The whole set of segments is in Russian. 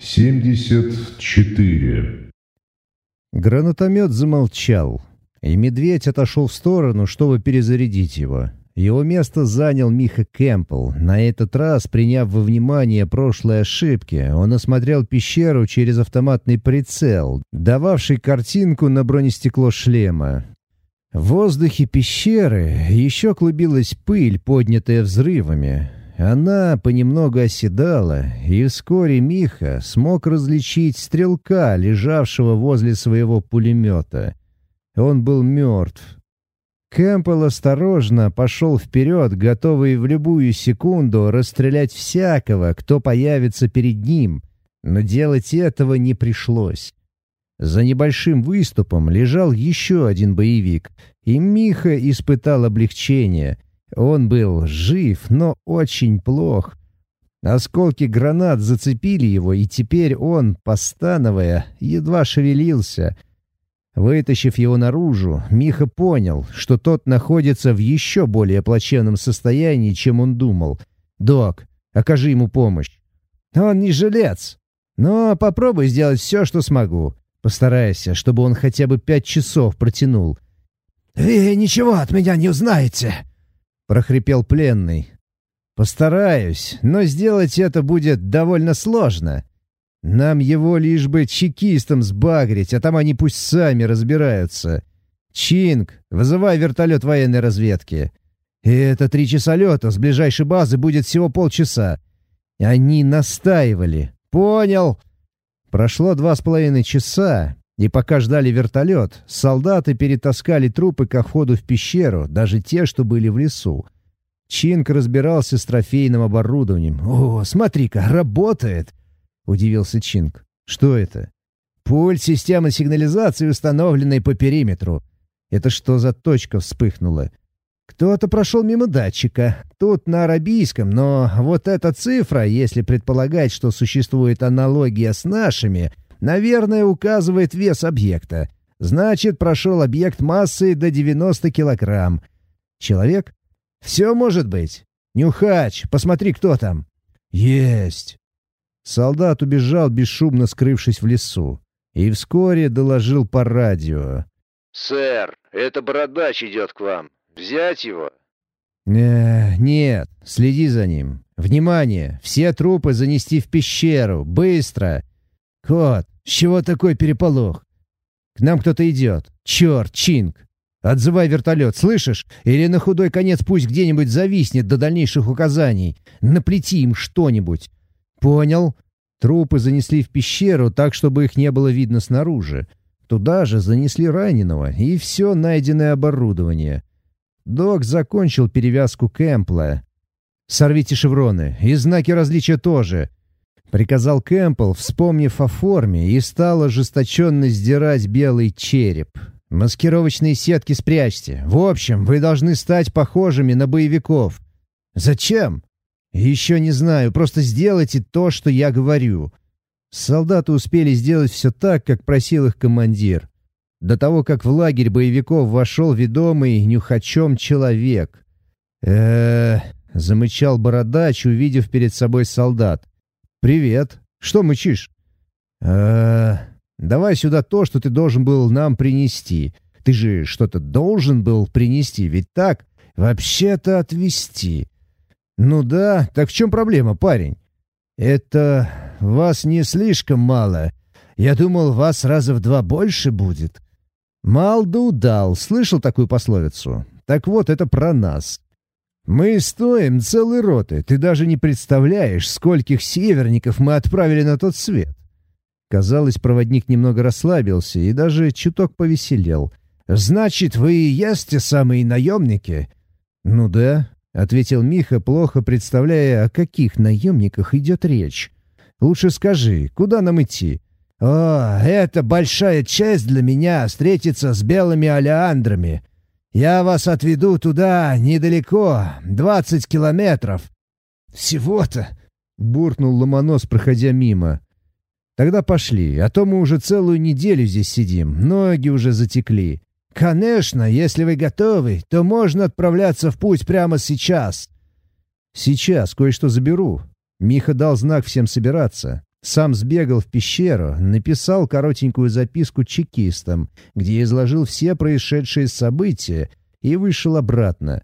74. Гранатомет замолчал, и медведь отошел в сторону, чтобы перезарядить его. Его место занял Миха Кэмпбелл. На этот раз, приняв во внимание прошлые ошибки, он осмотрел пещеру через автоматный прицел, дававший картинку на бронестекло шлема. В воздухе пещеры еще клубилась пыль, поднятая взрывами. Она понемногу оседала, и вскоре Миха смог различить стрелка, лежавшего возле своего пулемета. Он был мертв. Кэмпбелл осторожно пошел вперед, готовый в любую секунду расстрелять всякого, кто появится перед ним, но делать этого не пришлось. За небольшим выступом лежал еще один боевик, и Миха испытал облегчение — он был жив, но очень плох. Осколки гранат зацепили его, и теперь он, постановая, едва шевелился. Вытащив его наружу, Миха понял, что тот находится в еще более плачевном состоянии, чем он думал. «Док, окажи ему помощь». «Он не жилец, но попробуй сделать все, что смогу. Постарайся, чтобы он хотя бы пять часов протянул». «Вы ничего от меня не узнаете», прохрипел пленный. «Постараюсь, но сделать это будет довольно сложно. Нам его лишь бы чекистам сбагрить, а там они пусть сами разбираются. Чинг, вызывай вертолет военной разведки. И это три часа лета, с ближайшей базы будет всего полчаса. Они настаивали. Понял?» Прошло два с половиной часа, и пока ждали вертолет, солдаты перетаскали трупы ко входу в пещеру, даже те, что были в лесу. Чинг разбирался с трофейным оборудованием. «О, смотри-ка, работает!» — удивился Чинг. «Что это?» «Пульт системы сигнализации, установленной по периметру». «Это что за точка вспыхнула?» «Кто-то прошел мимо датчика. Тут на арабийском, но вот эта цифра, если предполагать, что существует аналогия с нашими, наверное, указывает вес объекта. Значит, прошел объект массой до 90 килограмм. Человек? Все может быть. Нюхач, посмотри, кто там. Есть. Солдат убежал, бесшумно скрывшись в лесу. И вскоре доложил по радио. «Сэр, это бородач идет к вам. Взять его?» «Э, «Нет, следи за ним. Внимание! Все трупы занести в пещеру. Быстро! «Кот, с чего такой переполох? К нам кто-то идет. Черт, Чинг! Отзывай вертолет, слышишь? Или на худой конец пусть где-нибудь зависнет до дальнейших указаний. Наплети им что-нибудь. Понял?» Трупы занесли в пещеру так, чтобы их не было видно снаружи. Туда же занесли раненого и все найденное оборудование. Док закончил перевязку Кэмпла. «Сорвите шевроны, и знаки различия тоже. — приказал Кэмпбелл, вспомнив о форме, и стал ожесточенно сдирать белый череп. «Маскировочные сетки спрячьте. В общем, вы должны стать похожими на боевиков». «Зачем?» «Еще не знаю. Просто сделайте то, что я говорю». Солдаты успели сделать все так, как просил их командир. До того, как в лагерь боевиков вошел ведомый нюхачом человек. э замычал бородач, увидев перед собой солдат. «Привет. Что мычишь?» «Э-э... Давай сюда то, что ты должен был нам принести. Ты же что-то должен был принести, ведь так? Вообще-то отвезти». «Ну да, так в чем проблема, парень?» «Это вас не слишком мало. Я думал, вас раза в два больше будет». «Мал да удал. Слышал такую пословицу? Так вот, это про нас. Мы стоим целой роты. Ты даже не представляешь, скольких северников мы отправили на тот свет. Казалось, проводник немного расслабился и даже чуток повеселел. «Значит, вы и есть те самые наемники?» «Ну да», — ответил Миха, плохо представляя, о каких наемниках идет речь. «Лучше скажи, куда нам идти?» «О, это большая честь для меня встретиться с белыми алиандрами. Я вас отведу туда недалеко, двадцать километров». «Всего-то?» — буркнул Ломонос, проходя мимо. «Тогда пошли, а то мы уже целую неделю здесь сидим, ноги уже затекли». «Конечно, если вы готовы, то можно отправляться в путь прямо сейчас». «Сейчас кое-что заберу». Миха дал знак всем собираться. Сам сбегал в пещеру, написал коротенькую записку чекистам, где изложил все происшедшие события, и вышел обратно.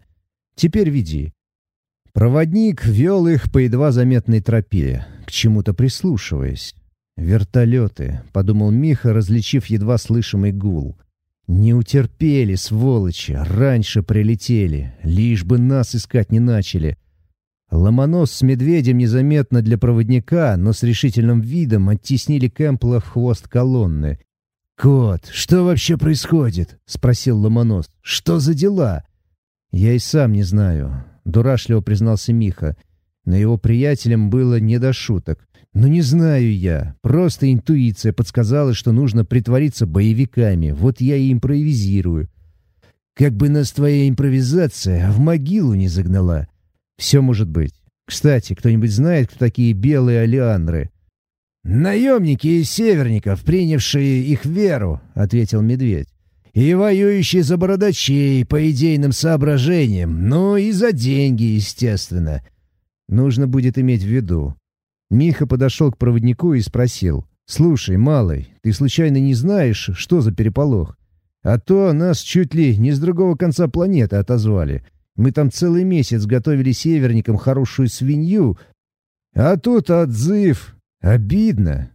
Теперь веди. Проводник вел их по едва заметной тропе, к чему-то прислушиваясь. «Вертолеты», — подумал Миха, различив едва слышимый гул. «Не утерпели, сволочи, раньше прилетели, лишь бы нас искать не начали». Ломонос с медведем незаметно для проводника, но с решительным видом оттеснили Кэмпла в хвост колонны. «Кот, что вообще происходит?» — спросил Ломонос. «Что за дела?» «Я и сам не знаю», — дурашливо признался Миха. Но его приятелям было не до шуток. «Ну не знаю я. Просто интуиция подсказала, что нужно притвориться боевиками. Вот я и импровизирую. Как бы нас твоя импровизация в могилу не загнала. Все может быть. Кстати, кто-нибудь знает, кто такие белые алиандры?» «Наемники из северников, принявшие их веру», — ответил медведь. «И воюющие за бородачей по идейным соображениям, ну и за деньги, естественно. Нужно будет иметь в виду». Миха подошел к проводнику и спросил. «Слушай, малый, ты случайно не знаешь, что за переполох? А то нас чуть ли не с другого конца планеты отозвали. Мы там целый месяц готовили северникам хорошую свинью, а тут отзыв. Обидно.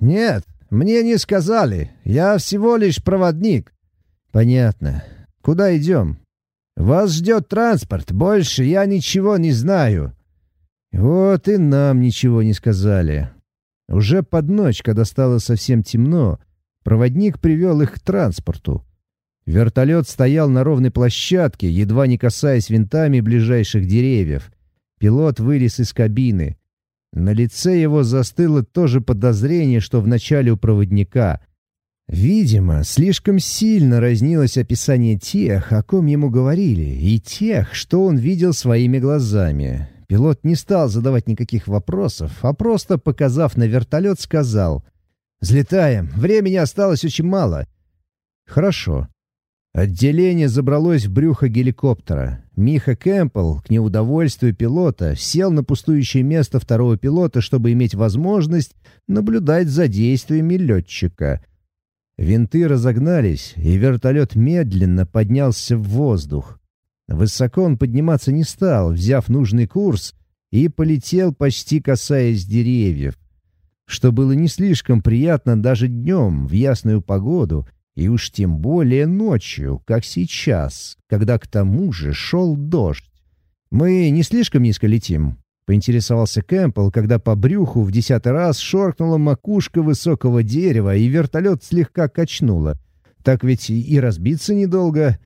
Нет, мне не сказали. Я всего лишь проводник. Понятно. Куда идем? Вас ждет транспорт. Больше я ничего не знаю. Вот и нам ничего не сказали. Уже под ночь, когда стало совсем темно, проводник привел их к транспорту. Вертолет стоял на ровной площадке, едва не касаясь винтами ближайших деревьев. Пилот вылез из кабины. На лице его застыло то же подозрение, что в начале у проводника. Видимо, слишком сильно разнилось описание тех, о ком ему говорили, и тех, что он видел своими глазами. Пилот не стал задавать никаких вопросов, а просто, показав на вертолет, сказал «Взлетаем, времени осталось очень мало». «Хорошо». Отделение забралось в брюхо геликоптера. Миха Кэмпбелл, к неудовольствию пилота, сел на пустующее место второго пилота, чтобы иметь возможность наблюдать за действиями летчика. Винты разогнались, и вертолет медленно поднялся в воздух. Высоко он подниматься не стал, взяв нужный курс, и полетел, почти касаясь деревьев. Что было не слишком приятно даже днем, в ясную погоду, и уж тем более ночью, как сейчас, когда к тому же шел дождь. «Мы не слишком низко летим?» — поинтересовался Кэмпбелл, когда по брюху в десятый раз шоркнула макушка высокого дерева, и вертолет слегка качнуло. «Так ведь и разбиться недолго».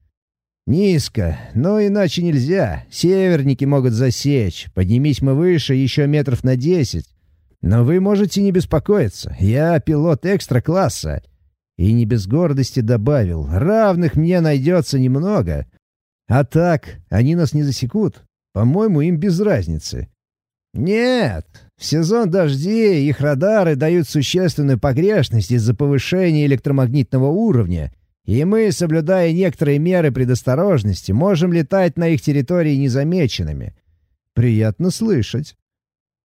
«Низко, но иначе нельзя. Северники могут засечь. Поднимись мы выше еще метров на десять. Но вы можете не беспокоиться. Я пилот экстра-класса. И не без гордости добавил, равных мне найдется немного. А так, они нас не засекут. По-моему, им без разницы. Нет, в сезон дождей их радары дают существенную погрешность из-за повышения электромагнитного уровня, и мы, соблюдая некоторые меры предосторожности, можем летать на их территории незамеченными. Приятно слышать.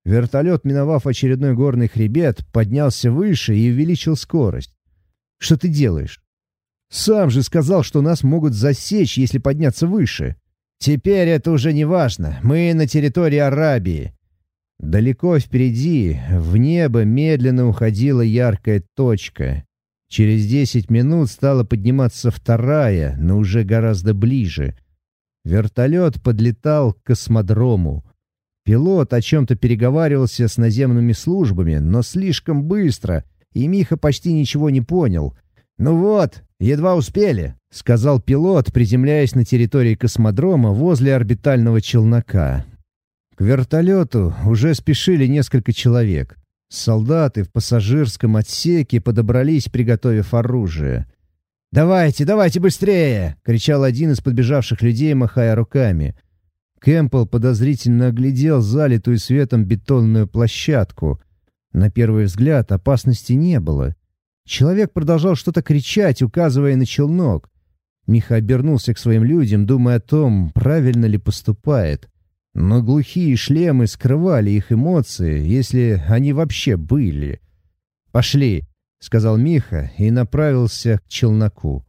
Вертолет, миновав очередной горный хребет, поднялся выше и увеличил скорость. Что ты делаешь? Сам же сказал, что нас могут засечь, если подняться выше. Теперь это уже не важно. Мы на территории Арабии. Далеко впереди, в небо медленно уходила яркая точка. Через десять минут стала подниматься вторая, но уже гораздо ближе. Вертолет подлетал к космодрому. Пилот о чем-то переговаривался с наземными службами, но слишком быстро, и Миха почти ничего не понял. «Ну вот, едва успели», — сказал пилот, приземляясь на территории космодрома возле орбитального челнока. К вертолету уже спешили несколько человек. Солдаты в пассажирском отсеке подобрались, приготовив оружие. «Давайте, давайте быстрее!» — кричал один из подбежавших людей, махая руками. Кэмпбелл подозрительно оглядел залитую светом бетонную площадку — на первый взгляд опасности не было. Человек продолжал что-то кричать, указывая на челнок. Миха обернулся к своим людям, думая о том, правильно ли поступает. Но глухие шлемы скрывали их эмоции, если они вообще были. «Пошли», — сказал Миха и направился к челноку.